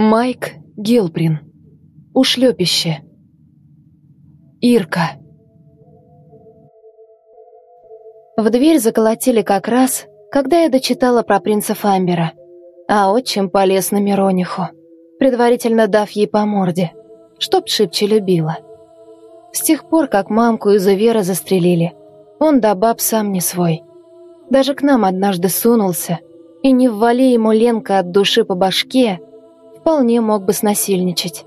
Майк Гилбрин. Ушлепище. Ирка. В дверь заколотили как раз, когда я дочитала про принца Фамбера, а отчим полез на Мирониху, предварительно дав ей по морде, чтоб шибче любила. С тех пор, как мамку из Увера застрелили, он до баб сам не свой. Даже к нам однажды сунулся, и не ввали ему Ленка от души по башке, вполне мог бы снасильничать.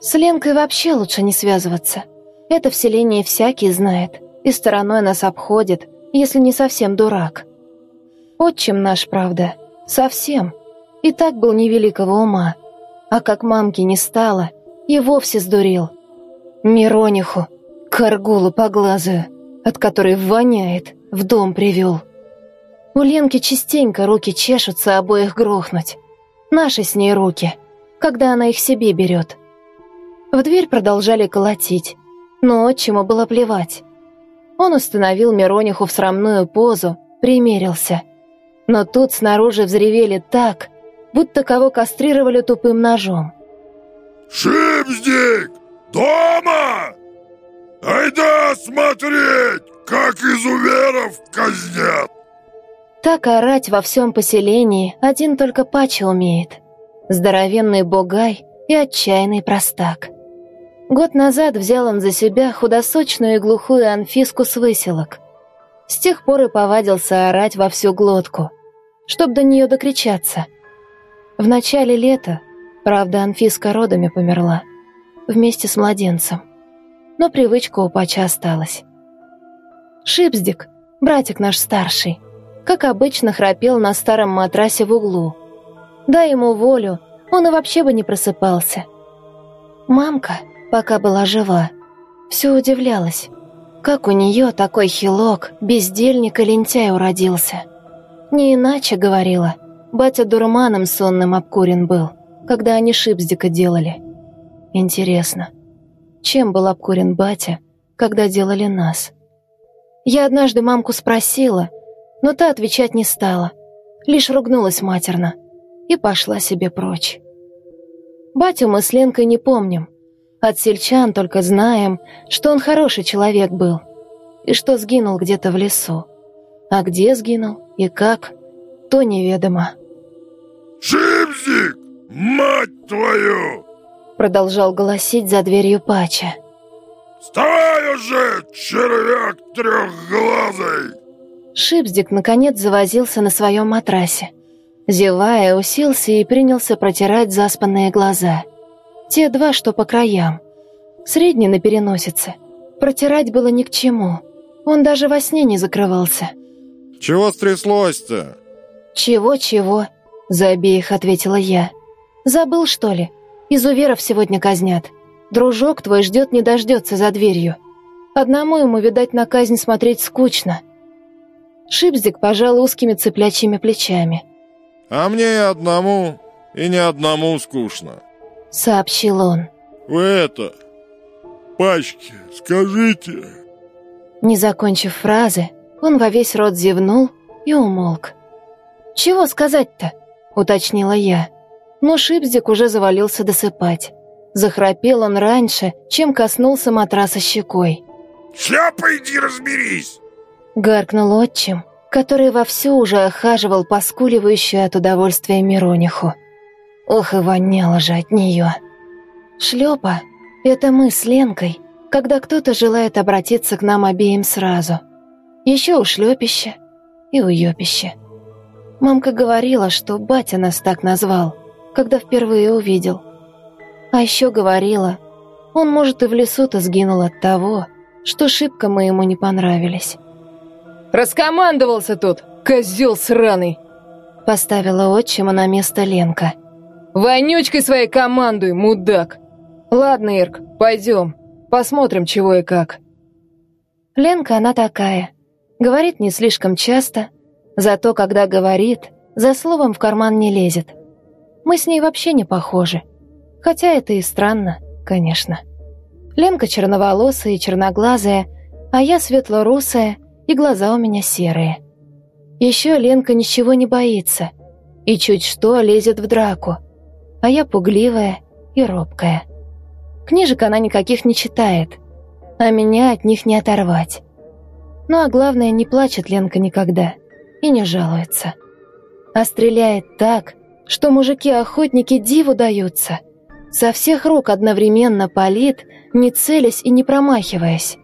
С Ленкой вообще лучше не связываться. Это вселение всякий знает, и стороной нас обходит, если не совсем дурак. Отчим наш, правда, совсем. И так был невеликого ума. А как мамки не стало, и вовсе сдурил. Мирониху, каргулу поглазую, от которой воняет, в дом привел. У Ленки частенько руки чешутся обоих грохнуть. Наши с ней руки, когда она их себе берет. В дверь продолжали колотить, но отчиму было плевать. Он установил Мирониху в срамную позу, примерился. Но тут снаружи взревели так, будто кого кастрировали тупым ножом. «Шипздик! Дома! Айда смотреть, как изуверов казнят!» Так орать во всем поселении один только Пача умеет. Здоровенный богай и отчаянный простак. Год назад взял он за себя худосочную и глухую Анфиску с выселок. С тех пор и повадился орать во всю глотку, чтоб до нее докричаться. В начале лета, правда, Анфиска родами померла, вместе с младенцем. Но привычка у Пача осталась. Шипздик, братик наш старший, как обычно, храпел на старом матрасе в углу. Дай ему волю, он и вообще бы не просыпался. Мамка, пока была жива, все удивлялась, как у нее такой хилок, бездельник и лентяй уродился. Не иначе, говорила, батя дурманом сонным обкурен был, когда они шипздика делали. Интересно, чем был обкурен батя, когда делали нас? Я однажды мамку спросила, но та отвечать не стала, лишь ругнулась матерно и пошла себе прочь. Батю мы с Ленкой не помним. От сельчан только знаем, что он хороший человек был и что сгинул где-то в лесу. А где сгинул и как, то неведомо. «Шипзик, мать твою!» Продолжал голосить за дверью Пача. «Вставай уже, червяк трехглазый!» Шипздик наконец завозился на своем матрасе. Зевая, уселся и принялся протирать заспанные глаза. Те два, что по краям. Средний на переносице. Протирать было ни к чему. Он даже во сне не закрывался. «Чего стряслось-то?» «Чего-чего?» – за обеих ответила я. «Забыл, что ли? Изуверов сегодня казнят. Дружок твой ждет не дождется за дверью. Одному ему, видать, на казнь смотреть скучно». Шипздик пожал узкими цыплячьими плечами. «А мне и одному, и не одному скучно», — сообщил он. «Вы это, пачки, скажите». Не закончив фразы, он во весь рот зевнул и умолк. «Чего сказать-то?» — уточнила я. Но Шипздик уже завалился досыпать. Захрапел он раньше, чем коснулся матраса щекой. «Шляпа, иди разберись!» Гаркнул отчим, который вовсю уже охаживал поскуливающую от удовольствия Мирониху. Ох и воняло же от нее. Шлепа — это мы с Ленкой, когда кто-то желает обратиться к нам обеим сразу. Еще у шлепища и у ёпища. Мамка говорила, что батя нас так назвал, когда впервые увидел. А еще говорила, он, может, и в лесу-то сгинул от того, что шибко мы ему не понравились. Раскомандовался тут, козел сраный!» Поставила отчима на место Ленка. «Вонючкой своей командуй, мудак! Ладно, Ирк, пойдем, посмотрим, чего и как». Ленка она такая. Говорит не слишком часто, зато когда говорит, за словом в карман не лезет. Мы с ней вообще не похожи. Хотя это и странно, конечно. Ленка черноволосая и черноглазая, а я светлорусая и глаза у меня серые. Еще Ленка ничего не боится и чуть что лезет в драку. а я пугливая и робкая. Книжек она никаких не читает, а меня от них не оторвать. Ну а главное, не плачет Ленка никогда и не жалуется. А стреляет так, что мужики-охотники диву даются. Со всех рук одновременно палит, не целясь и не промахиваясь.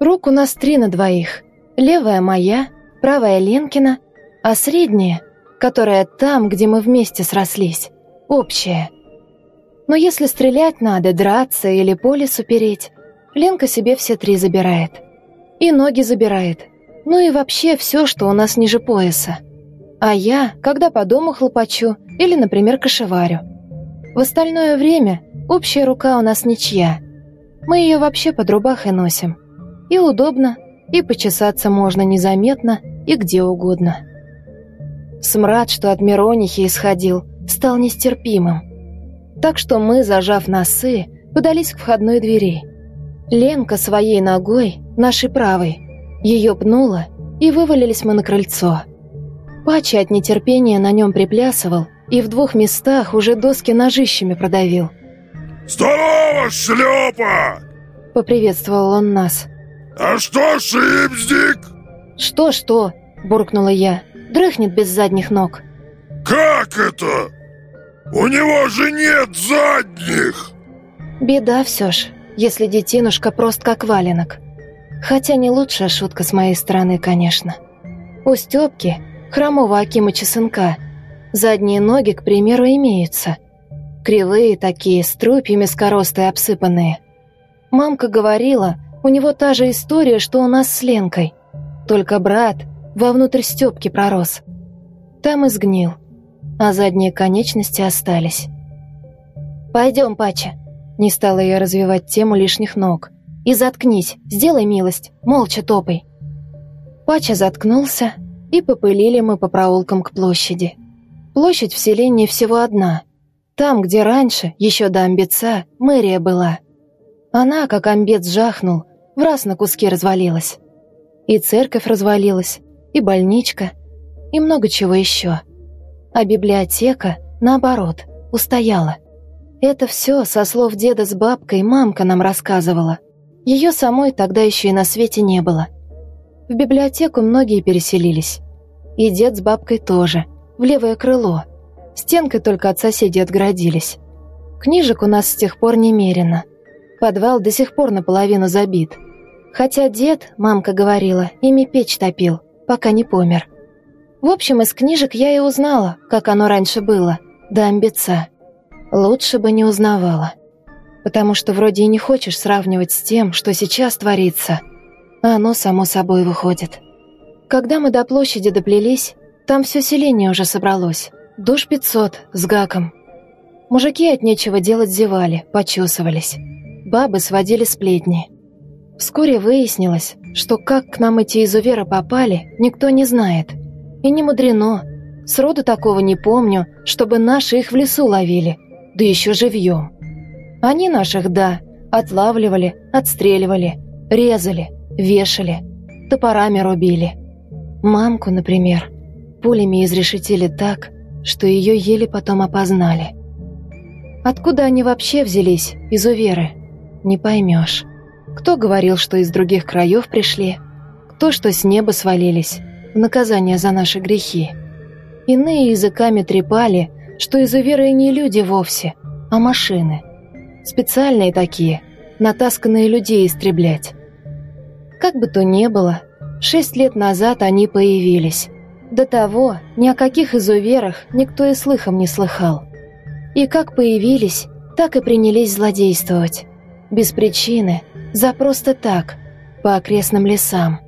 Рук у нас три на двоих. Левая моя, правая Ленкина, а средняя, которая там, где мы вместе срослись, общая. Но если стрелять надо, драться или по лесу переть, Ленка себе все три забирает. И ноги забирает. Ну и вообще все, что у нас ниже пояса. А я, когда по дому хлопочу или, например, кошеварю. В остальное время общая рука у нас ничья. Мы ее вообще под рубахой носим. И удобно, и почесаться можно незаметно, и где угодно. Смрад, что от Миронихи исходил, стал нестерпимым. Так что мы, зажав носы, подались к входной двери. Ленка своей ногой, нашей правой, ее пнула, и вывалились мы на крыльцо. Пача от нетерпения на нем приплясывал и в двух местах уже доски ножищами продавил. «Здорово, шлепа!» — поприветствовал он нас. «А что, шипздик?» «Что-что?» — буркнула я. «Дрыхнет без задних ног». «Как это? У него же нет задних!» «Беда все ж, если детинушка прост как валенок. Хотя не лучшая шутка с моей стороны, конечно. У Степки, хромого Акимыча сынка, задние ноги, к примеру, имеются. Кривые такие, с трупьями скоростой обсыпанные. Мамка говорила, у него та же история, что у нас с Ленкой. Только брат вовнутрь Степки пророс. Там и сгнил, а задние конечности остались. «Пойдем, Пача», — не стала я развивать тему лишних ног. «И заткнись, сделай милость, молча топай». Пача заткнулся, и попылили мы по проулкам к площади. Площадь в селении всего одна. Там, где раньше, еще до амбеца, мэрия была. Она, как амбец жахнул, в раз на куски развалилась. И церковь развалилась, и больничка, и много чего еще. А библиотека, наоборот, устояла. Это все со слов деда с бабкой мамка нам рассказывала. Ее самой тогда еще и на свете не было. В библиотеку многие переселились. И дед с бабкой тоже, в левое крыло. Стенкой только от соседей отгородились. Книжек у нас с тех пор немерено. Подвал до сих пор наполовину забит. Хотя дед, мамка говорила, ими печь топил, пока не помер. В общем, из книжек я и узнала, как оно раньше было, до амбица. Лучше бы не узнавала. Потому что вроде и не хочешь сравнивать с тем, что сейчас творится, а оно само собой выходит. Когда мы до площади доплелись, там все селение уже собралось. Душ пятьсот с гаком. Мужики от нечего делать зевали, почесывались. Бабы сводили сплетни. Вскоре выяснилось, что как к нам эти изуверы попали, никто не знает. И не мудрено. Сроду такого не помню, чтобы наши их в лесу ловили, да еще живьем. Они наших, да, отлавливали, отстреливали, резали, вешали, топорами рубили. Мамку, например, пулями изрешетили так, что ее еле потом опознали. Откуда они вообще взялись, изуверы, не поймешь. Кто говорил, что из других краев пришли, кто, что с неба свалились, в наказание за наши грехи. Иные языками трепали, что изуверы не люди вовсе, а машины. Специальные такие, натасканные людей истреблять. Как бы то ни было, шесть лет назад они появились. До того ни о каких изуверах никто и слыхом не слыхал. И как появились, так и принялись злодействовать. Без причины, за просто так, по окрестным лесам.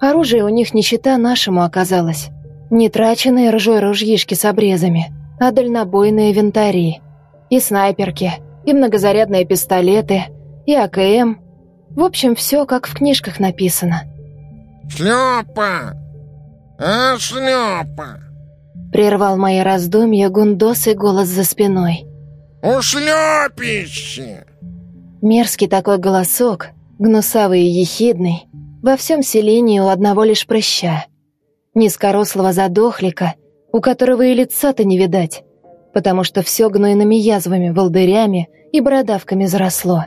Оружие у них не чита нашему оказалось. Не траченные ржой ружьишки с обрезами, а дальнобойные винтари. И снайперки, и многозарядные пистолеты, и АКМ. В общем, все как в книжках написано. «Шлепа! А, шлепа!» Прервал мои раздумья гундосый голос за спиной. «Ушлепище!» Мерзкий такой голосок, гнусавый и ехидный, во всем селении у одного лишь прыща. Низкорослого задохлика, у которого и лица-то не видать, потому что все гнойными язвами, волдырями и бородавками заросло.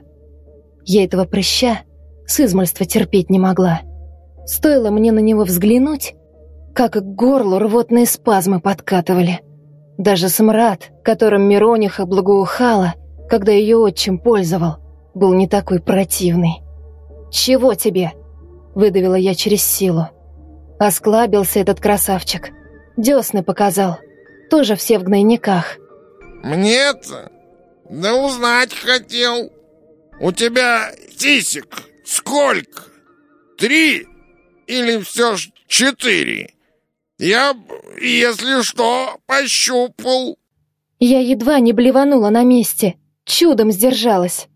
Я этого прыща с измольства терпеть не могла. Стоило мне на него взглянуть, как к горлу рвотные спазмы подкатывали. Даже смрад, которым Мирониха благоухала, когда ее отчим пользовал, был не такой противный. «Чего тебе?» — выдавила я через силу. Осклабился этот красавчик. Десны показал. Тоже все в гнойниках. Мне-то? Да узнать хотел. У тебя тисик сколько? Три? Или все ж четыре? Я, если что, пощупал. Я едва не блеванула на месте. Чудом сдержалась.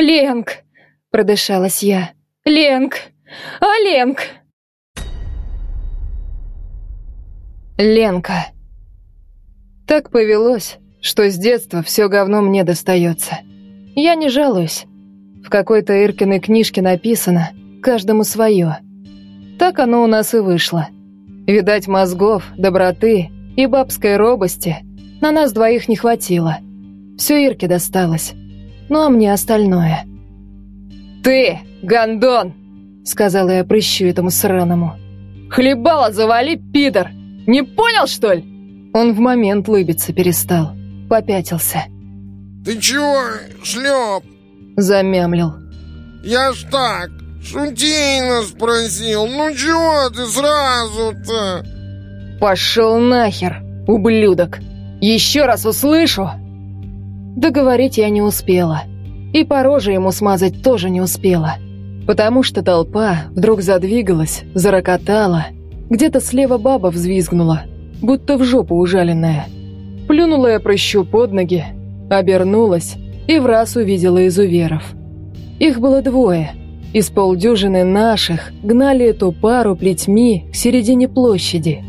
«Ленг!» — продышалась я. «Ленг! А, Ленг!» Ленка. Так повелось, что с детства все говно мне достается. Я не жалуюсь. В какой-то Иркиной книжке написано «каждому свое». Так оно у нас и вышло. Видать, мозгов, доброты и бабской робости на нас двоих не хватило. Все Ирке досталось. Ну а мне остальное. «Ты, гондон!» — сказала я прыщу этому сраному. «Хлебало завали, пидор! Не понял, что ли?» Он в момент лыбиться перестал попятился. «Ты чего, шлеп?» Замямлил. «Я ж так, шутейно спросил. Ну чего ты сразу-то?» «Пошел нахер, ублюдок! Еще раз услышу!» Договорить я не успела. И по роже ему смазать тоже не успела. Потому что толпа вдруг задвигалась, зарокотала. Где-то слева баба взвизгнула, будто в жопу ужаленная. Плюнула я прыщу под ноги, обернулась и в раз увидела изуверов. Их было двое. Из полдюжины наших гнали эту пару плетьми к середине площади.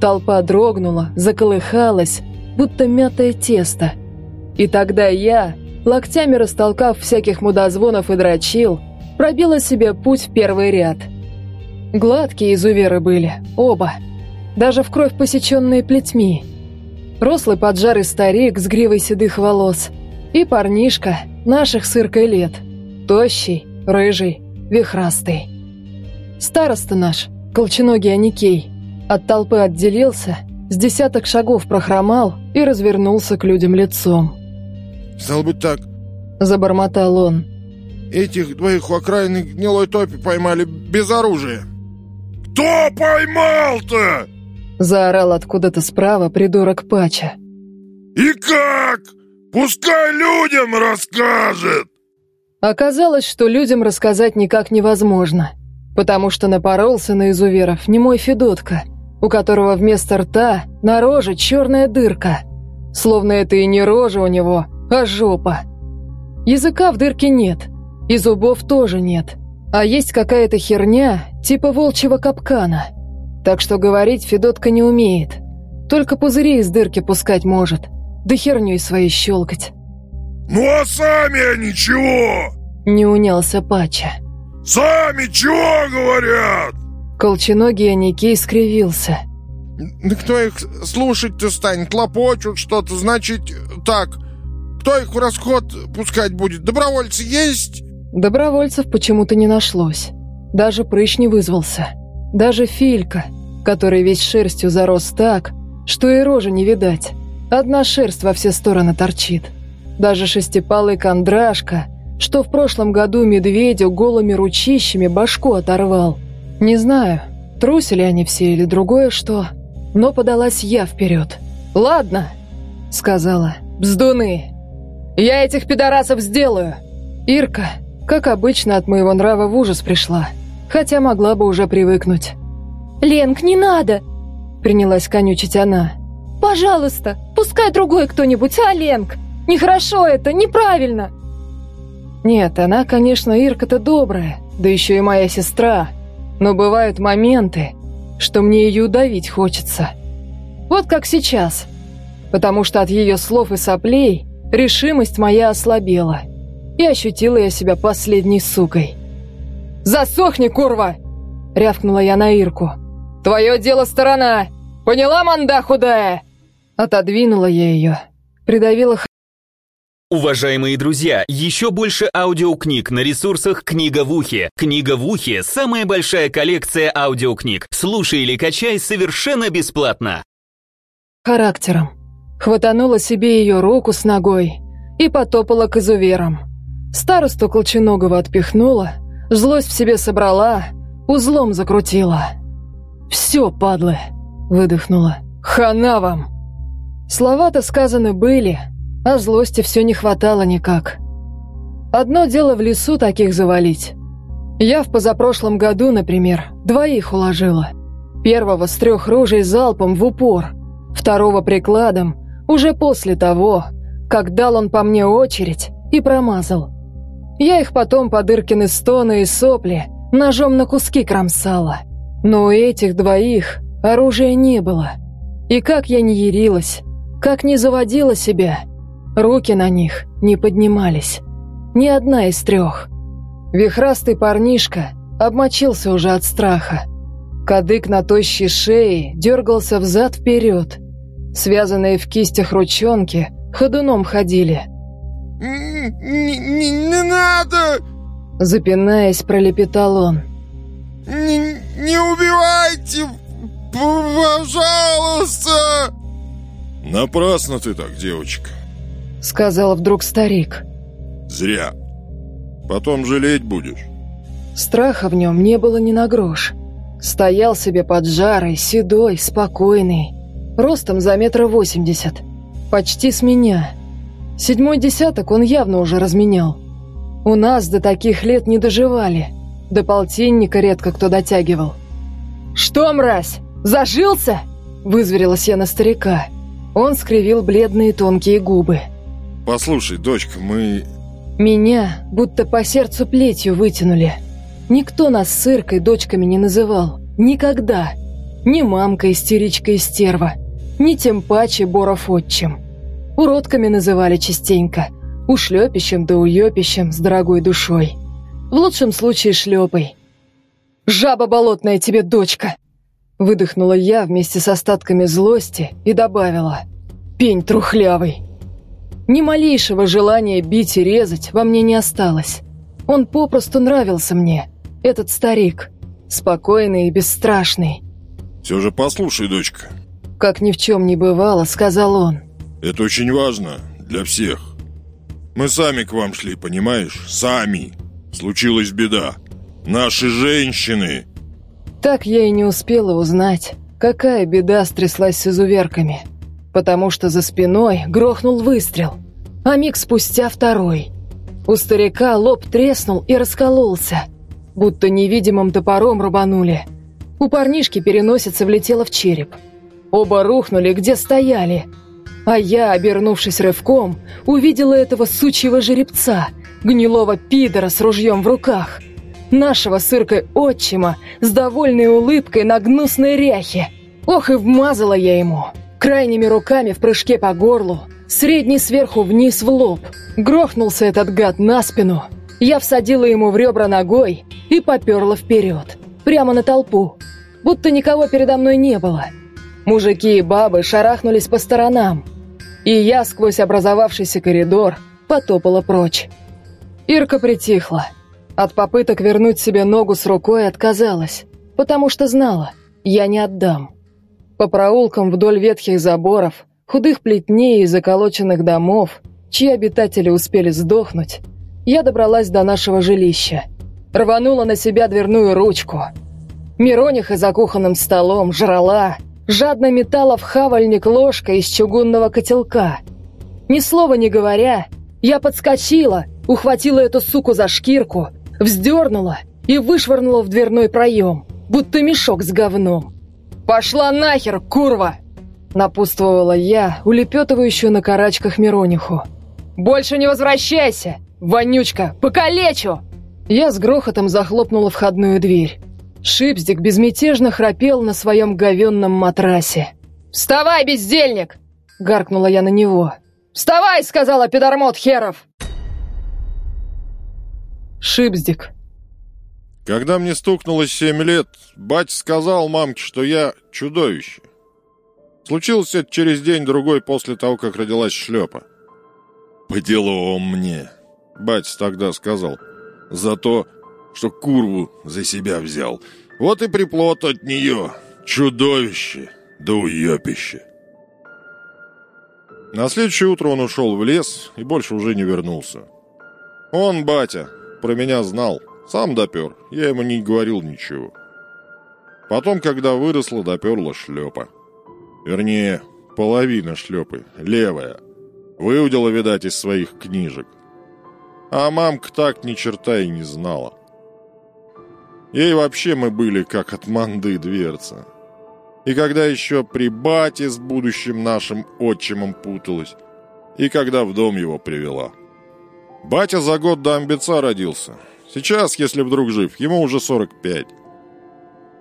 Толпа дрогнула, заколыхалась, будто мятое тесто. И тогда я, локтями растолкав всяких мудозвонов и дрочил, пробила себе путь в первый ряд. Гладкие изуверы были, оба. Даже в кровь посеченные плетьми – рослый поджарый старик с гривой седых волос и парнишка наших сыркой лет, тощий, рыжий, вихрастый. Староста наш, колченогий Аникей, от толпы отделился, с десяток шагов прохромал и развернулся к людям лицом. «Стал быть так», — забормотал он. «Этих двоих у окраины гнилой топи поймали без оружия». «Кто поймал-то?» Заорал откуда-то справа придурок Пача. «И как? Пускай людям расскажет!» Оказалось, что людям рассказать никак невозможно, потому что напоролся на изуверов не мой Федотка, у которого вместо рта на роже черная дырка, словно это и не рожа у него, а жопа. Языка в дырке нет, и зубов тоже нет, а есть какая-то херня типа волчьего капкана – так что говорить Федотка не умеет. Только пузыри из дырки пускать может, да херней своей щелкать. «Ну а сами они чего?» Не унялся Пача. «Сами чего говорят?» Колченогий Аникей скривился. «Да кто их слушать-то станет? Лопочут что-то, значит, так. Кто их в расход пускать будет? Добровольцы есть?» Добровольцев почему-то не нашлось. Даже прыщ не вызвался. Даже Филька, который весь шерстью зарос так, что и рожи не видать. Одна шерсть во все стороны торчит. Даже шестипалый кондрашка, что в прошлом году медведю голыми ручищами башку оторвал. Не знаю, трусили они все или другое что, но подалась я вперед. «Ладно», — сказала, — «бздуны, я этих пидорасов сделаю». Ирка, как обычно, от моего нрава в ужас пришла, хотя могла бы уже привыкнуть. «Ленк, не надо!» Принялась конючить она. «Пожалуйста, пускай другой кто-нибудь, а, Ленк? Нехорошо это, неправильно!» Нет, она, конечно, Ирка-то добрая, да еще и моя сестра. Но бывают моменты, что мне ее удавить хочется. Вот как сейчас. Потому что от ее слов и соплей решимость моя ослабела. И ощутила я себя последней сукой. «Засохни, курва!» — рявкнула я на Ирку. «Твое дело сторона! Поняла, манда худая?» Отодвинула я ее Придавила. Уважаемые друзья, еще больше аудиокниг на ресурсах «Книга в ухе». «Книга в ухе» — самая большая коллекция аудиокниг. Слушай или качай совершенно бесплатно. характером. Хватанула себе ее руку с ногой и потопала к изуверам. Старосту Колченогова отпихнула, злость в себе собрала, узлом закрутила. «Все, падлы!» — выдохнула. «Хана вам!» Слова-то сказаны были, а злости все не хватало никак. Одно дело в лесу таких завалить. Я в позапрошлом году, например, двоих уложила. Первого с трех ружей залпом в упор, второго прикладом, уже после того, как дал он по мне очередь и промазал. Я их потом по Дыркины стоны и сопли ножом на куски кромсала. Но у этих двоих оружия не было. И как я не ярилась, как не заводила себя, руки на них не поднимались. Ни одна из трех. Вихрастый парнишка обмочился уже от страха. Кадык на тощей шее дергался взад-вперед. Связанные в кистях ручонки ходуном ходили. «Не, не, не надо! Запинаясь, пролепетал он. Не, не убивайте! Пожалуйста!» «Напрасно ты так, девочка. Сказал вдруг старик. Зря. Потом жалеть будешь». Страха в нем не было ни на грош. Стоял себе под жарой, седой, спокойный. Ростом за метра восемьдесят. Почти с меня. Седьмой десяток он явно уже разменял. У нас до таких лет не доживали. До полтинника редко кто дотягивал. «Что, мразь, зажился?» Вызверилась я на старика. Он скривил бледные тонкие губы. «Послушай, дочка, мы...» Меня будто по сердцу плетью вытянули. Никто нас с Иркой дочками не называл. Никогда. Ни мамка истеричка и стерва, ни тем паче Боров отчим. Уродками называли частенько. Ушлепищем да уёпищем с дорогой душой. В лучшем случае шлепой. «Жаба болотная тебе, дочка!» Выдохнула я вместе с остатками злости и добавила. «Пень трухлявый!» Ни малейшего желания бить и резать во мне не осталось. Он попросту нравился мне, этот старик. Спокойный и бесстрашный. «Все же послушай, дочка. Как ни в чем не бывало, сказал он. Это очень важно для всех. Мы сами к вам шли, понимаешь? Сами. Случилась беда. Наши женщины...» Так я и не успела узнать, какая беда стряслась с изуверками. Потому что за спиной грохнул выстрел, а миг спустя второй. У старика лоб треснул и раскололся, будто невидимым топором рубанули. У парнишки переносица влетела в череп. Оба рухнули, где стояли. А я, обернувшись рывком, увидела этого сучьего жеребца, гнилого пидора с ружьем в руках. Нашего сыркой отчима с довольной улыбкой на гнусной ряхе. Ох и вмазала я ему. Крайними руками в прыжке по горлу, средний сверху вниз в лоб. Грохнулся этот гад на спину. Я всадила ему в ребра ногой и поперла вперед, прямо на толпу, будто никого передо мной не было. Мужики и бабы шарахнулись по сторонам, и я сквозь образовавшийся коридор потопала прочь. Ирка притихла. От попыток вернуть себе ногу с рукой отказалась, потому что знала, я не отдам. По проулкам вдоль ветхих заборов, худых плетней и заколоченных домов, чьи обитатели успели сдохнуть, я добралась до нашего жилища. Рванула на себя дверную ручку. Мирониха за кухонным столом жрала, жадно метала в хавальник ложкой из чугунного котелка. Ни слова не говоря, я подскочила, ухватила эту суку за шкирку, вздернула и вышвырнула в дверной проем, будто мешок с говном. «Пошла нахер, курва!» Напутствовала я, улепетывающую на карачках Мирониху. «Больше не возвращайся! Вонючка, покалечу!» Я с грохотом захлопнула входную дверь. Шипздик безмятежно храпел на своем говенном матрасе. «Вставай, бездельник!» — гаркнула я на него. «Вставай!» — сказала пидормот херов! Шипздик. Когда мне стукнуло семь лет, батя сказал мамке, что я чудовище. Случилось это через день-другой после того, как родилась шлепа. «По делу мне», — батя тогда сказал, «за то, что курву за себя взял. Вот и приплод от нее. Чудовище, да уёпище». На следующее утро он ушел в лес и больше уже не вернулся. Он, батя, про меня знал, сам допер, я ему не говорил ничего. Потом, когда выросла, доперла шлепа. Вернее, половина шлепы, левая. Выудила, видать, из своих книжек. А мамка так ни черта и не знала. Ей вообще мы были как от манды дверца. И когда еще при бате с будущим нашим отчимом путалась, и когда в дом его привела. Батя за год до амбица родился. Сейчас, если вдруг жив, ему уже 45.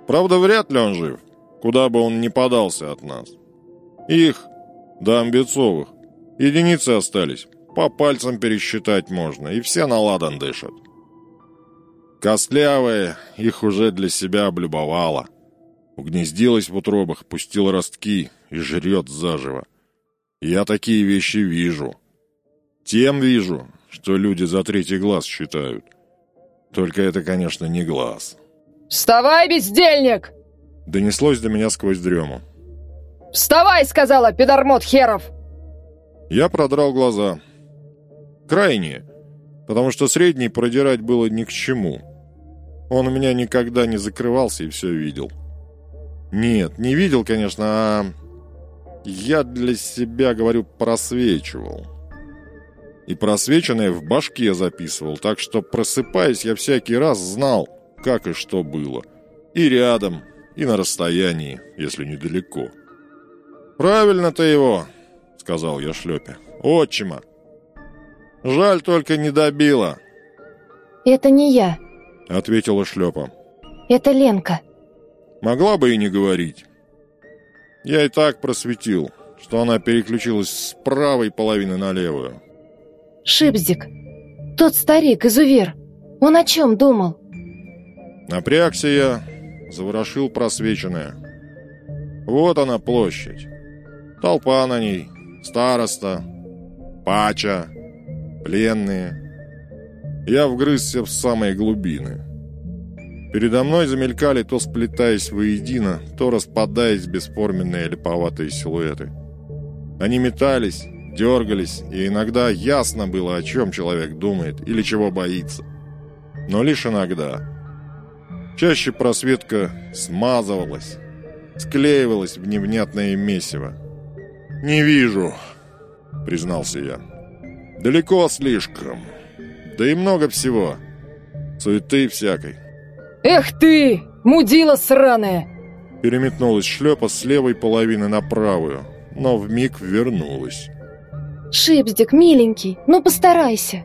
Правда, вряд ли он жив, куда бы он ни подался от нас. Их, до амбицовых, единицы остались, по пальцам пересчитать можно, и все на ладан дышат. Костлявая их уже для себя облюбовала. Угнездилась в утробах, пустила ростки и жрет заживо. Я такие вещи вижу. Тем вижу, что люди за третий глаз считают. Только это, конечно, не глаз. «Вставай, бездельник!» Донеслось до меня сквозь дрему. «Вставай!» — сказала, пидормот херов! Я продрал глаза. Крайние, потому что средний продирать было ни к чему. Он у меня никогда не закрывался и все видел. Нет, не видел, конечно, а я для себя, говорю, просвечивал. И просвеченное в башке записывал, так что, просыпаясь, я всякий раз знал, как и что было. И рядом, и на расстоянии, если недалеко. «Правильно ты его», — сказал я шлепе. «Отчима. Жаль, только не добила». «Это не я», — ответила шлепа. «Это Ленка». Могла бы и не говорить. Я и так просветил, что она переключилась с правой половины на левую. «Шипздик, тот старик, изувер, он о чем думал?» Напрягся я, заворошил просвеченное. Вот она площадь. Толпа на ней, староста, пача, пленные. Я вгрызся в самые глубины. Передо мной замелькали, то сплетаясь воедино, то распадаясь бесформенные липоватые силуэты. Они метались, дергались, и иногда ясно было, о чем человек думает или чего боится. Но лишь иногда. Чаще просветка смазывалась, склеивалась в невнятное месиво. «Не вижу», — признался я. «Далеко слишком. Да и много всего. Суеты всякой». «Эх ты, мудила сраная!» Переметнулась шлепа с левой половины на правую, но вмиг вернулась. «Шипздик, миленький, ну постарайся!»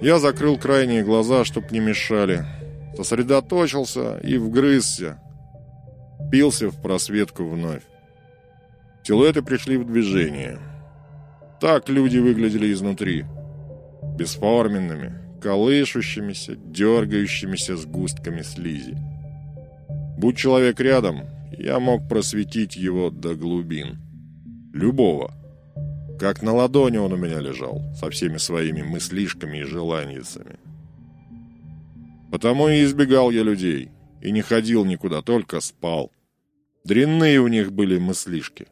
Я закрыл крайние глаза, чтоб не мешали. Сосредоточился и вгрызся. Пился в просветку вновь. Силуэты пришли в движение. Так люди выглядели изнутри. Бесформенными, колышущимися, дергающимися сгустками слизи. Будь человек рядом, я мог просветить его до глубин. Любого. Как на ладони он у меня лежал, со всеми своими мыслишками и желаниями. Потому и избегал я людей, и не ходил никуда, только спал. Дрянные у них были мыслишки,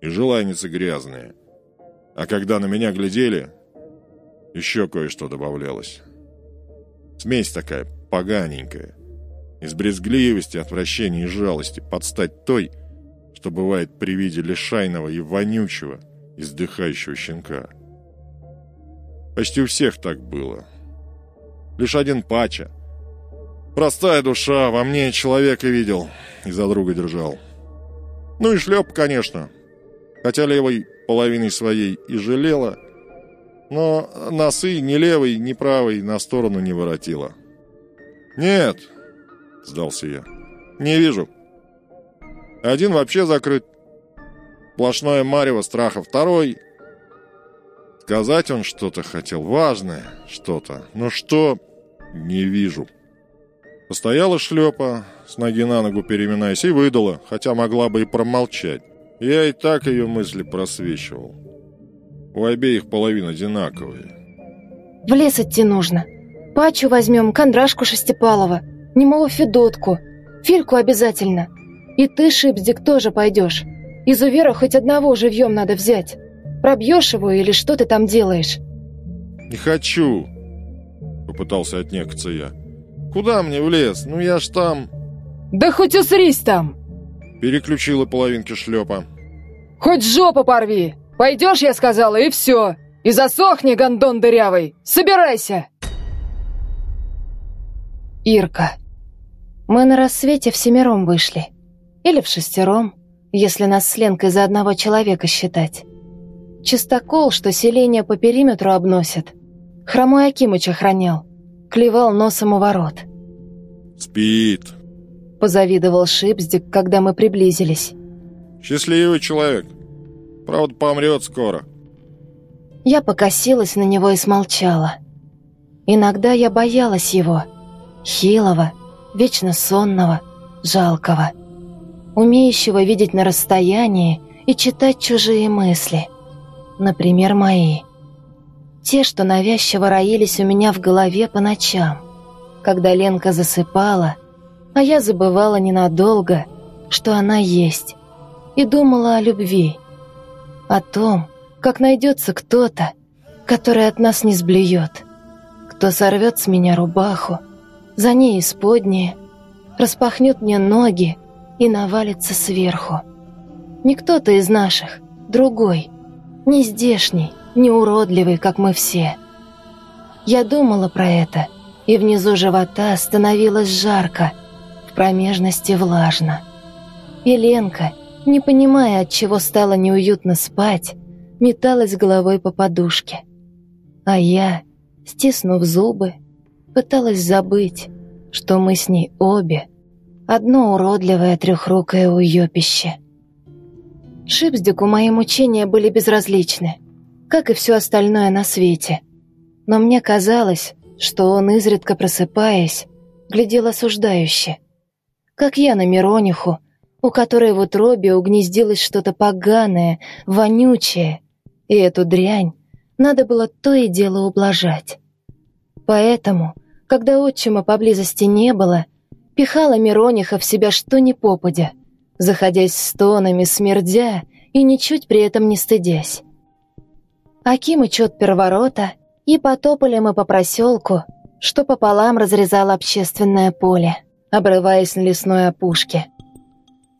и желаницы грязные. А когда на меня глядели, еще кое-что добавлялось. Смесь такая поганенькая. Из брезгливости, отвращения и жалости под стать той, что бывает при виде лишайного и вонючего, издыхающего щенка. Почти у всех так было. Лишь один Пача. Простая душа, во мне человека видел и за друга держал. Ну и шлеп, конечно. Хотя левой половиной своей и жалела, но носы ни левый, ни правый на сторону не воротила. «Нет», — сдался я, — «не вижу. Один вообще закрыт. Сплошное марево страха. Второй...» Сказать он что-то хотел, важное что-то. Но что, не вижу. Постояла шлепа, с ноги на ногу переминаясь, и выдала, хотя могла бы и промолчать. Я и так ее мысли просвечивал. У обеих половин одинаковые. В лес идти нужно. Пачу возьмем, Кондрашку Шестипалова, немого Федотку, Фильку обязательно. И ты, Шипздик, тоже пойдешь. Из Увера хоть одного живьем надо взять. Пробьешь его или что ты там делаешь? Не хочу, попытался отнекаться я. Куда мне в лес? Ну я ж там... Да хоть усрись там! Переключила половинки шлепа. Хоть жопу порви! Пойдешь, я сказала, и все! И засохни, гондон дырявый! Собирайся! Ирка. Мы на рассвете всемиром вышли. Или в шестером, если нас с Ленкой за одного человека считать. Чистокол, что селение по периметру обносит. Хромой Акимыч охранял. Клевал носом у ворот. «Спит», — позавидовал Шипздик, когда мы приблизились. «Счастливый человек. Правда, помрет скоро». Я покосилась на него и смолчала. Иногда я боялась его. Хилого, вечно сонного, жалкого. Умеющего видеть на расстоянии и читать чужие мысли. Например, мои. Те, что навязчиво роились у меня в голове по ночам, когда Ленка засыпала, а я забывала ненадолго, что она есть, и думала о любви, о том, как найдется кто-то, который от нас не сблюет, кто сорвет с меня рубаху, за ней исподнее, распахнет мне ноги и навалится сверху. Не кто-то из наших, другой, не здешний, не уродливый, как мы все. Я думала про это, и внизу живота становилось жарко, в промежности влажно. И Ленка, не понимая, от чего стало неуютно спать, металась головой по подушке. А я, стиснув зубы, пыталась забыть, что мы с ней обе одно уродливое трехрукое уёбище. Шипздику мои мучения были безразличны как и все остальное на свете. Но мне казалось, что он, изредка просыпаясь, глядел осуждающе. Как я на Мирониху, у которой в утробе угнездилось что-то поганое, вонючее, и эту дрянь надо было то и дело ублажать. Поэтому, когда отчима поблизости не было, пихала Мирониха в себя что ни попадя, заходясь стонами, смердя и ничуть при этом не стыдясь. Акимыч отпер ворота, и потопали мы по проселку, что пополам разрезало общественное поле, обрываясь на лесной опушке.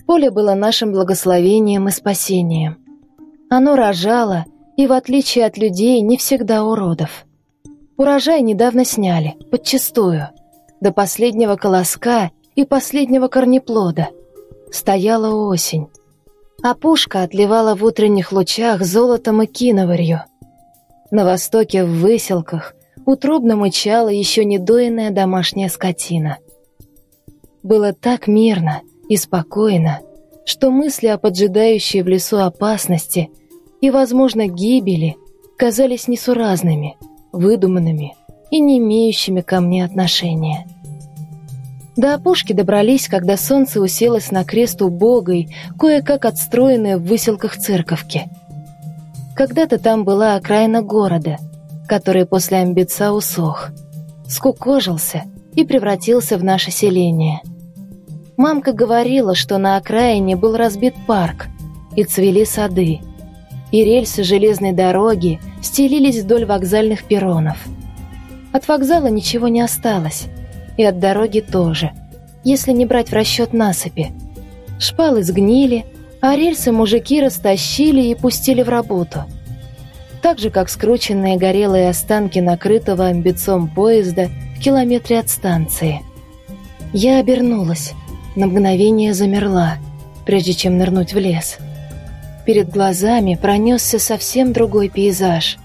Поле было нашим благословением и спасением. Оно рожало, и в отличие от людей, не всегда уродов. Урожай недавно сняли, подчистую, до последнего колоска и последнего корнеплода. Стояла осень. Опушка отливала в утренних лучах золотом и киноварью — на востоке, в выселках, утробно мычала еще недоенная домашняя скотина. Было так мирно и спокойно, что мысли о поджидающей в лесу опасности и, возможно, гибели казались несуразными, выдуманными и не имеющими ко мне отношения. До опушки добрались, когда солнце уселось на крест убогой, кое-как отстроенной в выселках церковки – когда-то там была окраина города, который после амбица усох, скукожился и превратился в наше селение. Мамка говорила, что на окраине был разбит парк и цвели сады, и рельсы железной дороги стелились вдоль вокзальных перронов. От вокзала ничего не осталось, и от дороги тоже, если не брать в расчет насыпи. Шпалы сгнили, а рельсы мужики растащили и пустили в работу. Так же, как скрученные горелые останки накрытого амбицом поезда в километре от станции. Я обернулась, на мгновение замерла, прежде чем нырнуть в лес. Перед глазами пронесся совсем другой пейзаж,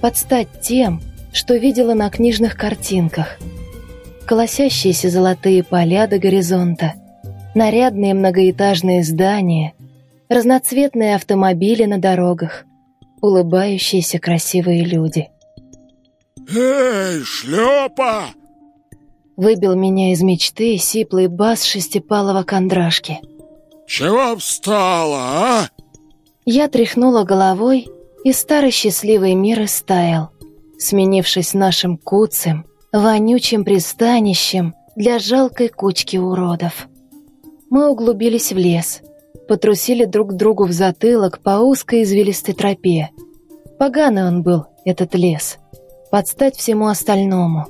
под стать тем, что видела на книжных картинках. Колосящиеся золотые поля до горизонта, нарядные многоэтажные здания — разноцветные автомобили на дорогах, улыбающиеся красивые люди. «Эй, шлепа!» Выбил меня из мечты сиплый бас шестипалого кондрашки. «Чего встала, а? Я тряхнула головой, и старый счастливый мир истаял, сменившись нашим куцем, вонючим пристанищем для жалкой кучки уродов. Мы углубились в лес, потрусили друг другу в затылок по узкой извилистой тропе. Поганый он был, этот лес, под стать всему остальному.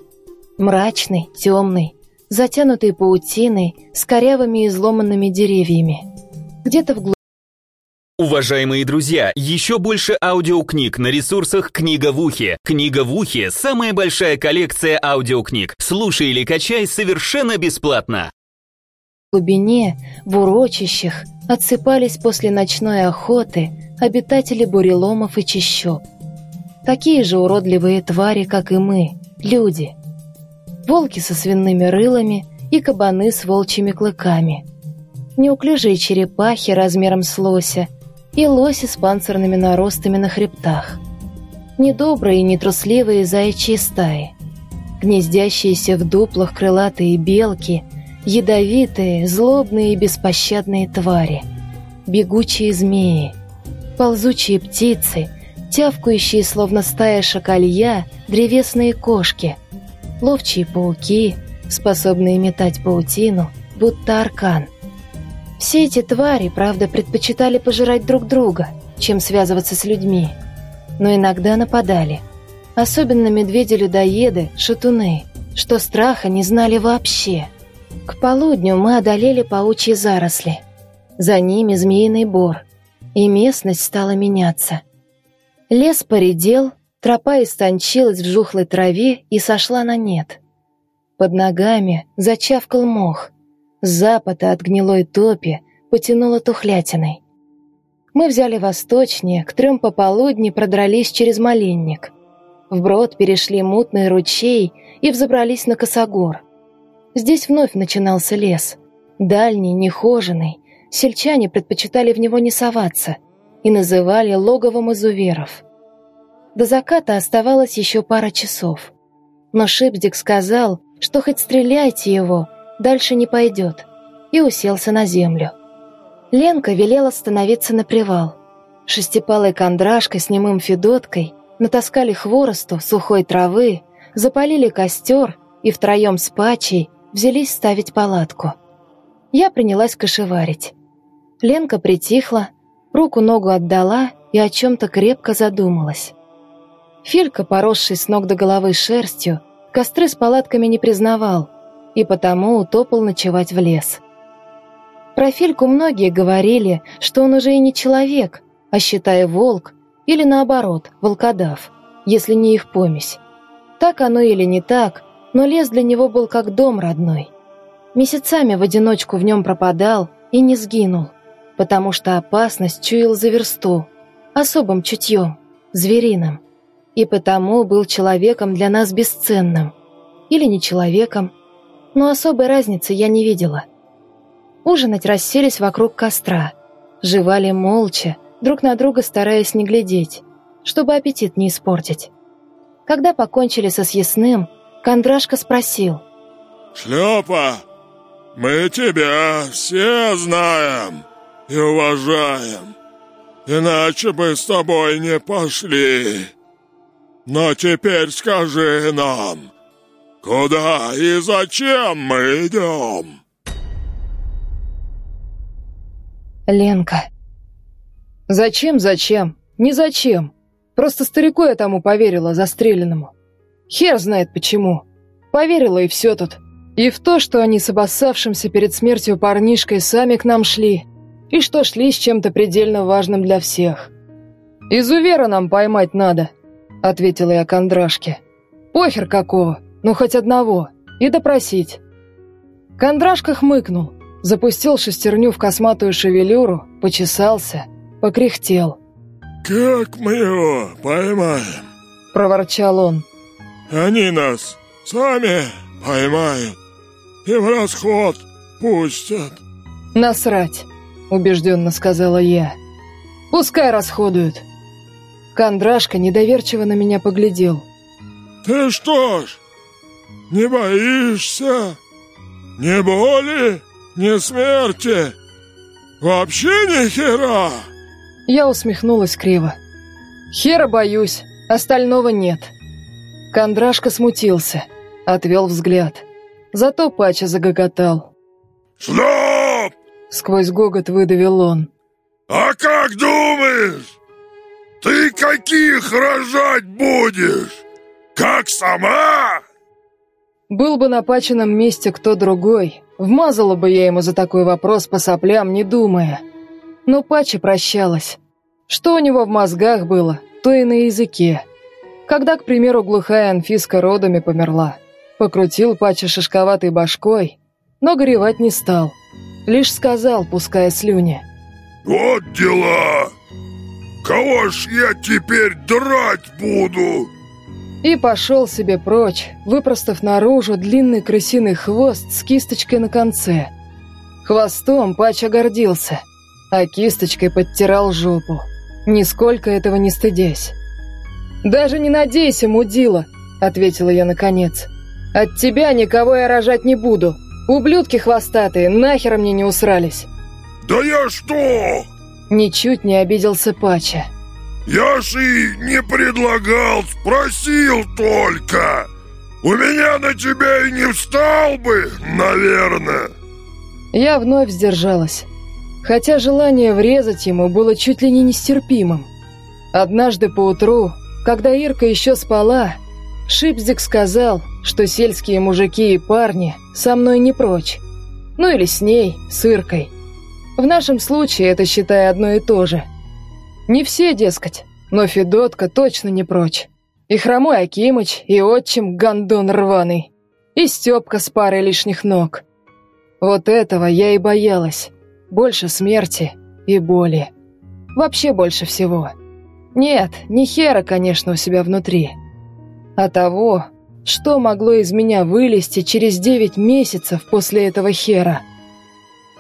Мрачный, темный, затянутый паутиной, с корявыми и изломанными деревьями. Где-то в Уважаемые друзья, еще больше аудиокниг на ресурсах «Книга в ухе». «Книга в ухе» — самая большая коллекция аудиокниг. Слушай или качай совершенно бесплатно. В глубине, в урочищах, отсыпались после ночной охоты обитатели буреломов и чащоб. Такие же уродливые твари, как и мы, люди. Волки со свиными рылами и кабаны с волчьими клыками. Неуклюжие черепахи размером с лося — и лоси с панцирными наростами на хребтах. Недобрые и нетрусливые заячьи стаи. Гнездящиеся в дуплах крылатые белки, ядовитые, злобные и беспощадные твари. Бегучие змеи, ползучие птицы, тявкающие, словно стая шакалья, древесные кошки, ловчие пауки, способные метать паутину, будто аркан — все эти твари, правда, предпочитали пожирать друг друга, чем связываться с людьми. Но иногда нападали. Особенно медведи-людоеды, шатуны, что страха не знали вообще. К полудню мы одолели паучьи заросли. За ними змеиный бор. И местность стала меняться. Лес поредел, тропа истончилась в жухлой траве и сошла на нет. Под ногами зачавкал мох — с запада от гнилой топи потянуло тухлятиной. Мы взяли восточнее, к трем пополудни продрались через Маленник. Вброд перешли мутный ручей и взобрались на косогор. Здесь вновь начинался лес. Дальний, нехоженный. Сельчане предпочитали в него не соваться и называли логовом изуверов. До заката оставалось еще пара часов. Но Шипздик сказал, что хоть стреляйте его — дальше не пойдет, и уселся на землю. Ленка велела становиться на привал. Шестипалой кондрашкой с немым Федоткой натаскали хворосту, сухой травы, запалили костер и втроем с Пачей взялись ставить палатку. Я принялась кошеварить. Ленка притихла, руку-ногу отдала и о чем-то крепко задумалась. Филька, поросший с ног до головы шерстью, костры с палатками не признавал — и потому утопал ночевать в лес. Про Фильку многие говорили, что он уже и не человек, а считая волк, или наоборот, волкодав, если не их помесь. Так оно или не так, но лес для него был как дом родной. Месяцами в одиночку в нем пропадал и не сгинул, потому что опасность чуял за версту, особым чутьем, звериным, и потому был человеком для нас бесценным. Или не человеком, но особой разницы я не видела. Ужинать расселись вокруг костра, жевали молча, друг на друга стараясь не глядеть, чтобы аппетит не испортить. Когда покончили со съестным, Кондрашка спросил. «Шлепа, мы тебя все знаем и уважаем, иначе бы с тобой не пошли. Но теперь скажи нам, «Куда и зачем мы идем?» Ленка. «Зачем, зачем? Не зачем. Просто старику я тому поверила, застреленному. Хер знает почему. Поверила и все тут. И в то, что они с обоссавшимся перед смертью парнишкой сами к нам шли. И что шли с чем-то предельно важным для всех. «Изувера нам поймать надо», — ответила я Кондрашке. «Похер какого. Ну, хоть одного. И допросить. Кондрашка хмыкнул, запустил шестерню в косматую шевелюру, почесался, покряхтел. «Как мы его поймаем?» — проворчал он. «Они нас сами поймают и в расход пустят». «Насрать», — убежденно сказала я. «Пускай расходуют». Кондрашка недоверчиво на меня поглядел. «Ты что ж, не боишься? Ни боли, ни смерти? Вообще ни хера?» Я усмехнулась криво. Хера боюсь, остального нет. Кондрашка смутился, отвел взгляд. Зато Пача загоготал. «Стоп!» — сквозь гогот выдавил он. «А как думаешь, ты каких рожать будешь? Как сама?» Был бы на Пачином месте кто другой, вмазала бы я ему за такой вопрос по соплям, не думая. Но Пача прощалась. Что у него в мозгах было, то и на языке. Когда, к примеру, глухая Анфиска родами померла, покрутил Пача шишковатой башкой, но горевать не стал. Лишь сказал, пуская слюни. «Вот дела! Кого ж я теперь драть буду?» И пошел себе прочь, выпростав наружу длинный крысиный хвост с кисточкой на конце. Хвостом Пача гордился, а кисточкой подтирал жопу, нисколько этого не стыдясь. «Даже не надейся, мудила!» — ответила я наконец. «От тебя никого я рожать не буду. Ублюдки хвостатые нахер мне не усрались!» «Да я что?» Ничуть не обиделся Пача. Я ж и не предлагал, спросил только. У меня на тебя и не встал бы, наверное. Я вновь сдержалась, хотя желание врезать ему было чуть ли не нестерпимым. Однажды поутру, когда Ирка еще спала, Шипзик сказал, что сельские мужики и парни со мной не прочь. Ну или с ней, с Иркой. В нашем случае это, считай, одно и то же – не все, дескать, но Федотка точно не прочь. И хромой Акимыч, и отчим гондон рваный, и Степка с парой лишних ног. Вот этого я и боялась. Больше смерти и боли. Вообще больше всего. Нет, не хера, конечно, у себя внутри. А того, что могло из меня вылезти через девять месяцев после этого хера.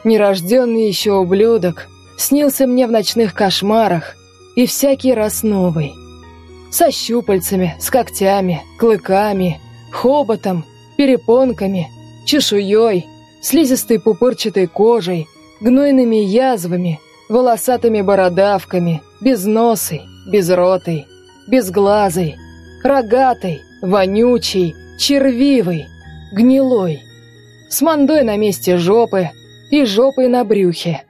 Нерожденный еще ублюдок снился мне в ночных кошмарах, и всякий раз новый. Со щупальцами, с когтями, клыками, хоботом, перепонками, чешуей, слизистой пупырчатой кожей, гнойными язвами, волосатыми бородавками, безносой, безротой, безглазой, рогатой, вонючей, червивой, гнилой, с мандой на месте жопы и жопой на брюхе,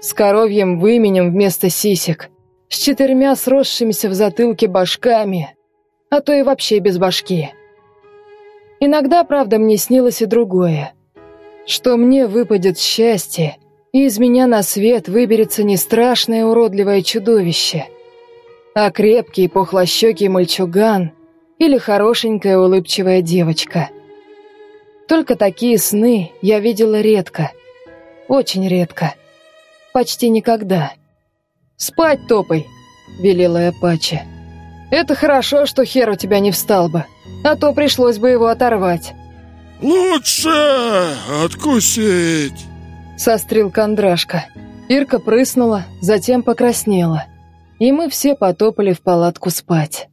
с коровьим выменем вместо сисек, с четырьмя сросшимися в затылке башками, а то и вообще без башки. Иногда, правда, мне снилось и другое, что мне выпадет счастье, и из меня на свет выберется не страшное уродливое чудовище, а крепкий пухлощекий мальчуган или хорошенькая улыбчивая девочка. Только такие сны я видела редко, очень редко, почти никогда. «Спать топай!» — велела я Паче. «Это хорошо, что хер у тебя не встал бы, а то пришлось бы его оторвать». «Лучше откусить!» — сострил Кондрашка. Ирка прыснула, затем покраснела, и мы все потопали в палатку спать.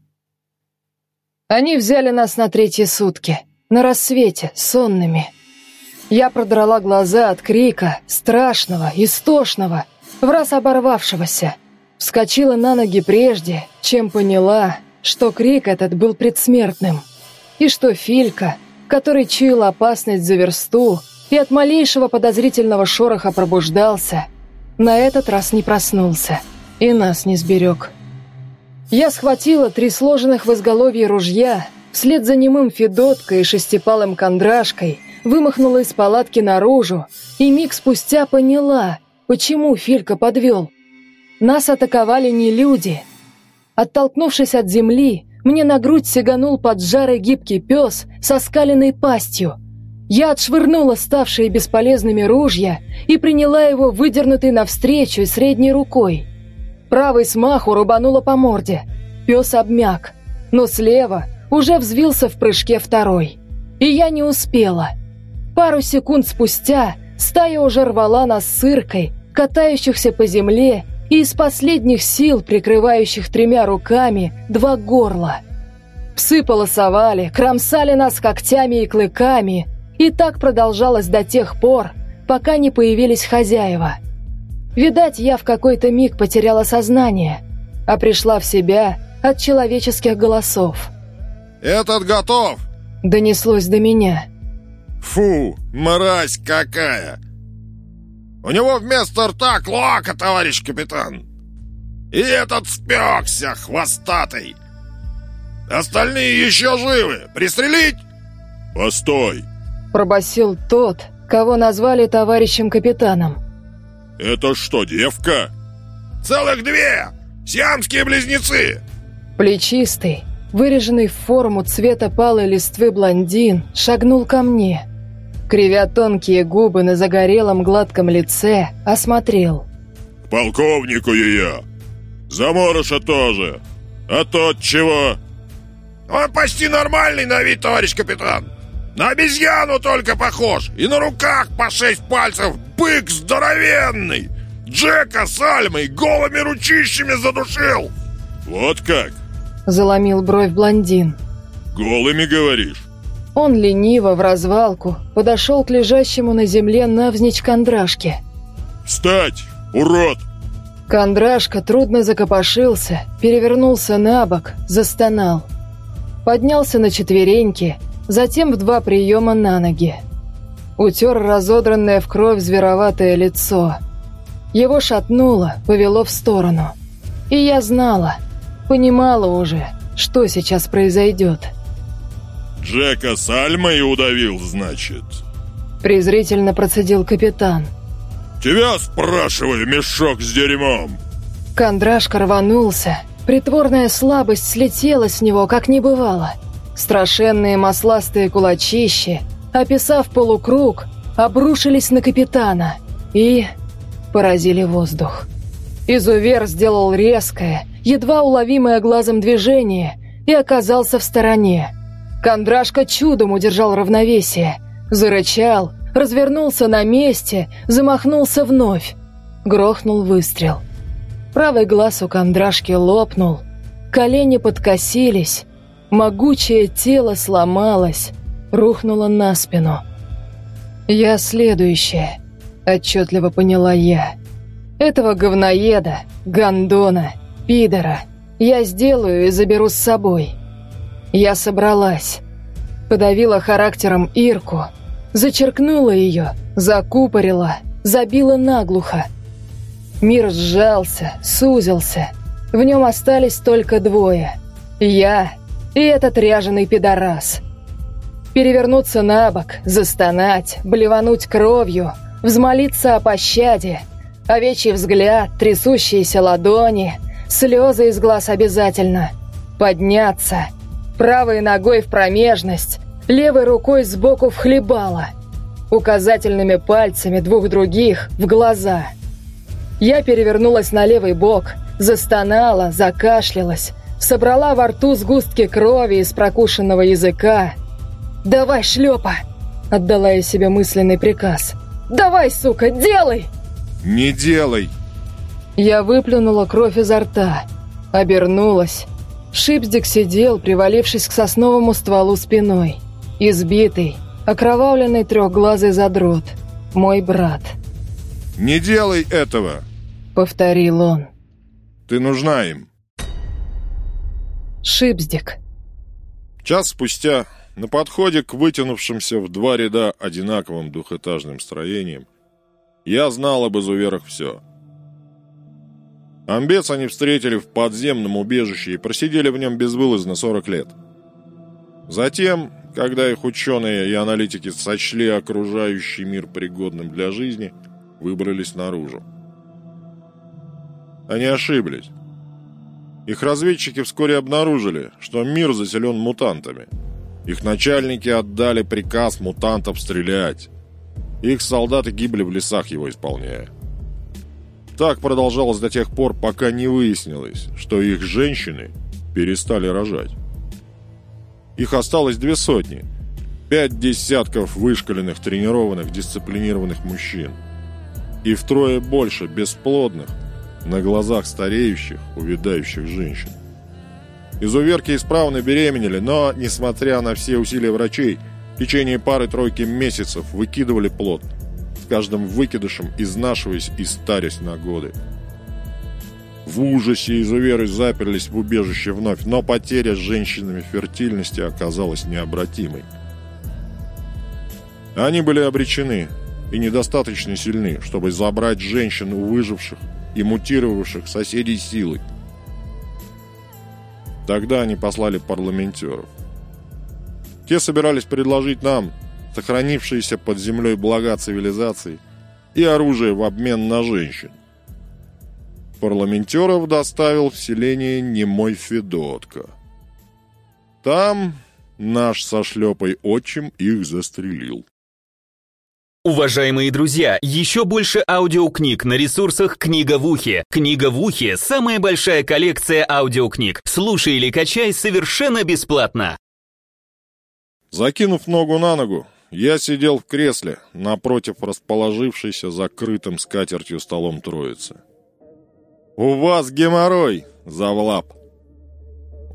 Они взяли нас на третьи сутки, на рассвете, сонными. Я продрала глаза от крика, страшного, истошного — раз оборвавшегося. Вскочила на ноги прежде, чем поняла, что крик этот был предсмертным. И что Филька, который чуял опасность за версту и от малейшего подозрительного шороха пробуждался, на этот раз не проснулся и нас не сберег. Я схватила три сложенных в изголовье ружья, вслед за немым Федоткой и шестипалым кондрашкой, вымахнула из палатки наружу и миг спустя поняла — Почему Филька подвел? Нас атаковали не люди. Оттолкнувшись от земли, мне на грудь сиганул поджарый гибкий пес со скаленной пастью. Я отшвырнула ставшие бесполезными ружья и приняла его выдернутый навстречу средней рукой. Правый смаху рубанула по морде. Пес обмяк, но слева уже взвился в прыжке второй. И я не успела. Пару секунд спустя стая уже рвала нас сыркой, катающихся по земле и из последних сил прикрывающих тремя руками два горла. Псы полосовали, кромсали нас когтями и клыками, и так продолжалось до тех пор, пока не появились хозяева. Видать, я в какой-то миг потеряла сознание, а пришла в себя от человеческих голосов. «Этот готов!» Донеслось до меня. «Фу, мразь какая! У него вместо рта клоака, товарищ капитан! И этот спекся, хвостатый! Остальные еще живы! Пристрелить?» «Постой!» Пробасил тот, кого назвали товарищем капитаном. «Это что, девка?» «Целых две! Сиамские близнецы!» Плечистый, выреженный в форму цвета палой листвы блондин, шагнул ко мне. Кривя тонкие губы на загорелом гладком лице, осмотрел. «К полковнику ее! Заморыша тоже! А тот чего?» «Он почти нормальный на вид, товарищ капитан! На обезьяну только похож! И на руках по шесть пальцев бык здоровенный! Джека с Альмой голыми ручищами задушил!» «Вот как?» Заломил бровь блондин. «Голыми, говоришь?» Он лениво в развалку подошел к лежащему на земле навзничь кондрашке. «Встать, урод!» Кондрашка трудно закопошился, перевернулся на бок, застонал. Поднялся на четвереньки, затем в два приема на ноги. Утер разодранное в кровь звероватое лицо. Его шатнуло, повело в сторону. И я знала, понимала уже, что сейчас произойдет. «Джека с Альмой удавил, значит?» Презрительно процедил капитан. «Тебя, спрашиваю, мешок с дерьмом!» Кондрашка рванулся. Притворная слабость слетела с него, как не бывало. Страшенные масластые кулачищи, описав полукруг, обрушились на капитана и поразили воздух. Изувер сделал резкое, едва уловимое глазом движение и оказался в стороне. Кондрашка чудом удержал равновесие, зарычал, развернулся на месте, замахнулся вновь. Грохнул выстрел. Правый глаз у Кондрашки лопнул, колени подкосились, могучее тело сломалось, рухнуло на спину. «Я следующая», — отчетливо поняла я. «Этого говноеда, гондона, пидора я сделаю и заберу с собой». Я собралась, подавила характером Ирку, зачеркнула ее, закупорила, забила наглухо. Мир сжался, сузился. В нем остались только двое. Я и этот ряженый пидорас. Перевернуться на бок, застонать, блевануть кровью, взмолиться о пощаде. Овечий взгляд, трясущиеся ладони, слезы из глаз обязательно. Подняться, правой ногой в промежность, левой рукой сбоку в хлебало, указательными пальцами двух других в глаза. Я перевернулась на левый бок, застонала, закашлялась, собрала во рту сгустки крови из прокушенного языка. «Давай, шлепа!» — отдала я себе мысленный приказ. «Давай, сука, делай!» «Не делай!» Я выплюнула кровь изо рта, обернулась. Шипздик сидел, привалившись к сосновому стволу спиной. Избитый, окровавленный трехглазый задрот. Мой брат. «Не делай этого!» — повторил он. «Ты нужна им!» Шипздик. Час спустя, на подходе к вытянувшимся в два ряда одинаковым двухэтажным строениям, я знал об изуверах все. Амбец они встретили в подземном убежище и просидели в нем безвылазно 40 лет. Затем, когда их ученые и аналитики сочли окружающий мир пригодным для жизни, выбрались наружу. Они ошиблись. Их разведчики вскоре обнаружили, что мир заселен мутантами. Их начальники отдали приказ мутантов стрелять. Их солдаты гибли в лесах его исполняя. Так продолжалось до тех пор, пока не выяснилось, что их женщины перестали рожать. Их осталось две сотни. Пять десятков вышкаленных, тренированных, дисциплинированных мужчин. И втрое больше бесплодных, на глазах стареющих, увядающих женщин. Изуверки исправно беременели, но, несмотря на все усилия врачей, в течение пары-тройки месяцев выкидывали плод. Каждым выкидышем изнашиваясь и старясь на годы. В ужасе изуверы заперлись в убежище вновь, но потеря с женщинами фертильности оказалась необратимой. Они были обречены и недостаточно сильны, чтобы забрать женщин у выживших и мутировавших соседей силой. Тогда они послали парламентеров. Те собирались предложить нам сохранившиеся под землей блага цивилизации и оружие в обмен на женщин. Парламентеров доставил в селение немой Федотка. Там наш со шлепой отчим их застрелил. Уважаемые друзья, еще больше аудиокниг на ресурсах «Книга в ухе». «Книга в ухе» — самая большая коллекция аудиокниг. Слушай или качай совершенно бесплатно. Закинув ногу на ногу, я сидел в кресле напротив расположившейся закрытым скатертью столом троицы. «У вас геморрой, Завлап!»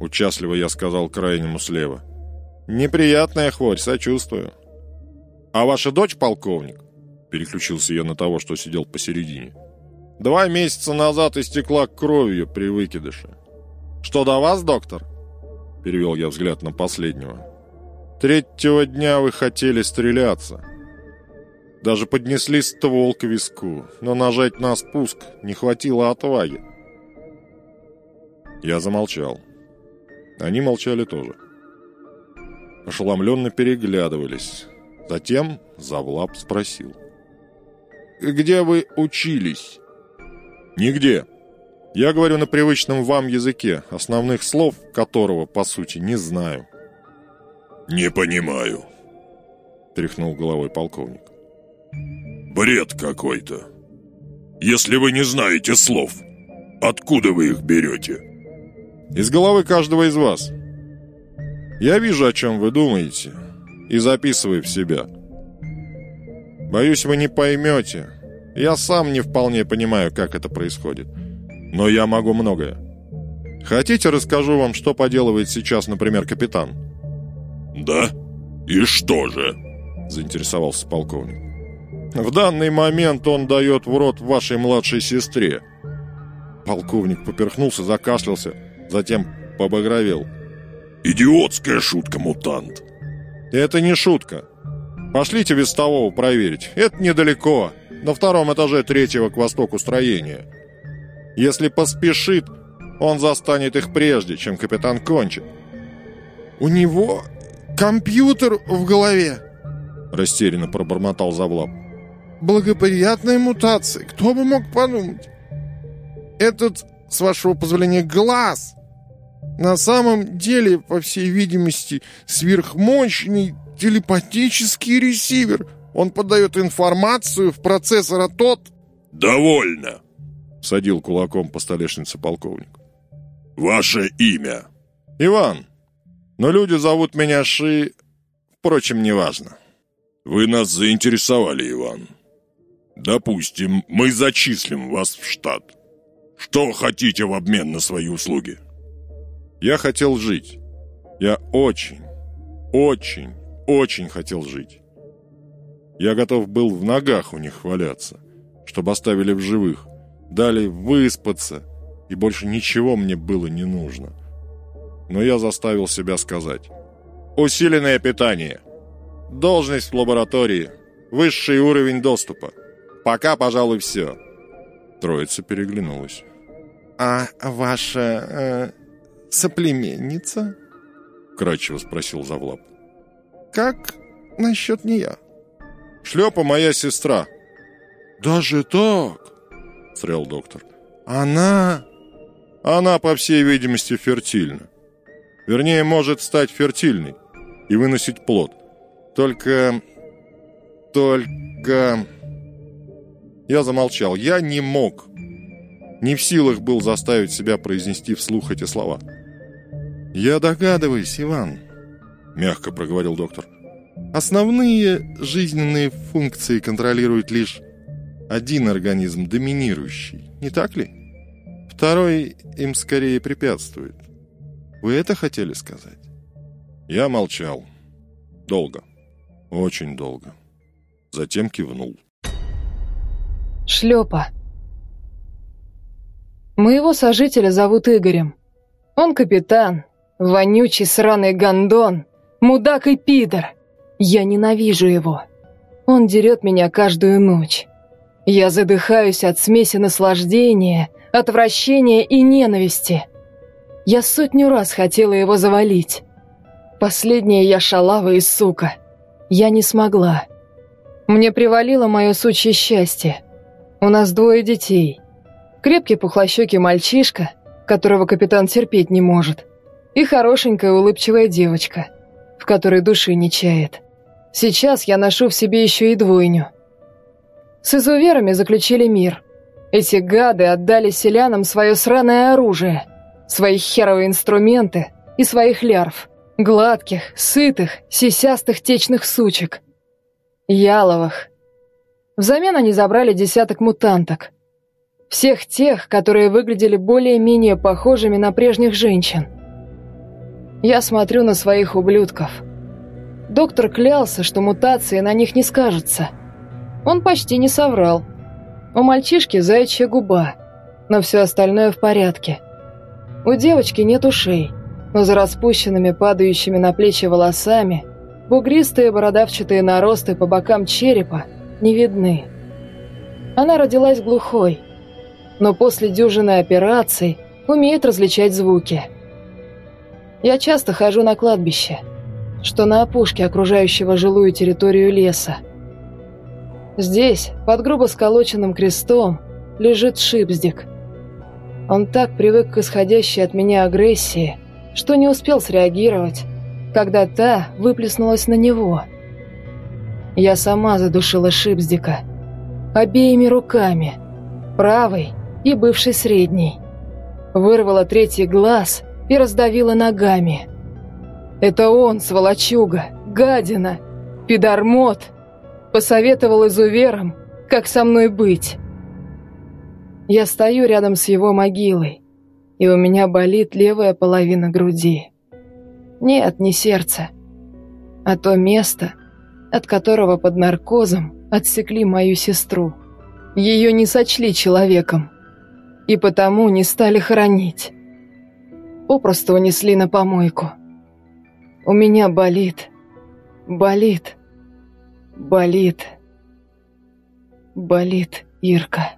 Участливо я сказал крайнему слева. «Неприятная хворь, сочувствую». «А ваша дочь полковник?» Переключился я на того, что сидел посередине. «Два месяца назад истекла кровью при выкидыше». «Что до вас, доктор?» Перевел я взгляд на последнего. «Третьего дня вы хотели стреляться». Даже поднесли ствол к виску, но нажать на спуск не хватило отваги. Я замолчал. Они молчали тоже. Ошеломленно переглядывались. Затем Завлап спросил. «Где вы учились?» «Нигде. Я говорю на привычном вам языке, основных слов которого, по сути, не знаю». «Не понимаю», — тряхнул головой полковник. Бред какой-то. Если вы не знаете слов, откуда вы их берете? Из головы каждого из вас. Я вижу, о чем вы думаете, и записываю в себя. Боюсь, вы не поймете. Я сам не вполне понимаю, как это происходит. Но я могу многое. Хотите, расскажу вам, что поделывает сейчас, например, капитан? Да? И что же? Заинтересовался полковник. В данный момент он дает в рот вашей младшей сестре. Полковник поперхнулся, закашлялся, затем побагровел. Идиотская шутка, мутант. Это не шутка. Пошлите вестового проверить. Это недалеко, на втором этаже третьего к востоку строения. Если поспешит, он застанет их прежде, чем капитан кончит. «У него компьютер в голове!» Растерянно пробормотал Завлап благоприятная мутация. Кто бы мог подумать? Этот, с вашего позволения, глаз на самом деле, по всей видимости, сверхмощный телепатический ресивер. Он подает информацию в процессор, а тот... «Довольно!» — садил кулаком по столешнице полковник. «Ваше имя?» «Иван. Но люди зовут меня Ши... Впрочем, неважно». «Вы нас заинтересовали, Иван. Допустим, мы зачислим вас в штат. Что хотите в обмен на свои услуги? Я хотел жить. Я очень, очень, очень хотел жить. Я готов был в ногах у них валяться, чтобы оставили в живых, дали выспаться, и больше ничего мне было не нужно. Но я заставил себя сказать. Усиленное питание. Должность в лаборатории. Высший уровень доступа. Пока, пожалуй, все. Троица переглянулась. «А ваша э, соплеменница?» Кратчево спросил Завлап. «Как насчет нее?» «Шлепа моя сестра». «Даже так?» Срел доктор. «Она...» «Она, по всей видимости, фертильна. Вернее, может стать фертильной и выносить плод. Только... Только... Я замолчал. Я не мог. Не в силах был заставить себя произнести вслух эти слова. «Я догадываюсь, Иван», — мягко проговорил доктор. «Основные жизненные функции контролирует лишь один организм, доминирующий, не так ли? Второй им скорее препятствует. Вы это хотели сказать?» Я молчал. Долго. Очень долго. Затем кивнул. Шлепа. Моего сожителя зовут Игорем. Он капитан, вонючий сраный гондон, мудак и пидор. Я ненавижу его. Он дерет меня каждую ночь. Я задыхаюсь от смеси наслаждения, отвращения и ненависти. Я сотню раз хотела его завалить. Последняя я шалава и сука. Я не смогла. Мне привалило мое сучье счастье. У нас двое детей. Крепкий пухлощекий мальчишка, которого капитан терпеть не может, и хорошенькая улыбчивая девочка, в которой души не чает. Сейчас я ношу в себе еще и двойню. С изуверами заключили мир. Эти гады отдали селянам свое сраное оружие, свои херовые инструменты и своих лярв. Гладких, сытых, сисястых течных сучек. Яловых, Взамен они забрали десяток мутанток. Всех тех, которые выглядели более-менее похожими на прежних женщин. Я смотрю на своих ублюдков. Доктор клялся, что мутации на них не скажутся. Он почти не соврал. У мальчишки заячья губа, но все остальное в порядке. У девочки нет ушей, но за распущенными, падающими на плечи волосами, бугристые бородавчатые наросты по бокам черепа – не видны. Она родилась глухой, но после дюжины операций умеет различать звуки. Я часто хожу на кладбище, что на опушке окружающего жилую территорию леса. Здесь, под грубо сколоченным крестом, лежит Шипздик. Он так привык к исходящей от меня агрессии, что не успел среагировать, когда та выплеснулась на него – я сама задушила Шипздика. Обеими руками. Правой и бывшей средней. Вырвала третий глаз и раздавила ногами. Это он, сволочуга, гадина, пидормот, посоветовал изуверам, как со мной быть. Я стою рядом с его могилой, и у меня болит левая половина груди. Нет, не сердце, а то место, от которого под наркозом отсекли мою сестру. Ее не сочли человеком, и потому не стали хоронить. Попросту унесли на помойку. У меня болит, болит, болит, болит Ирка.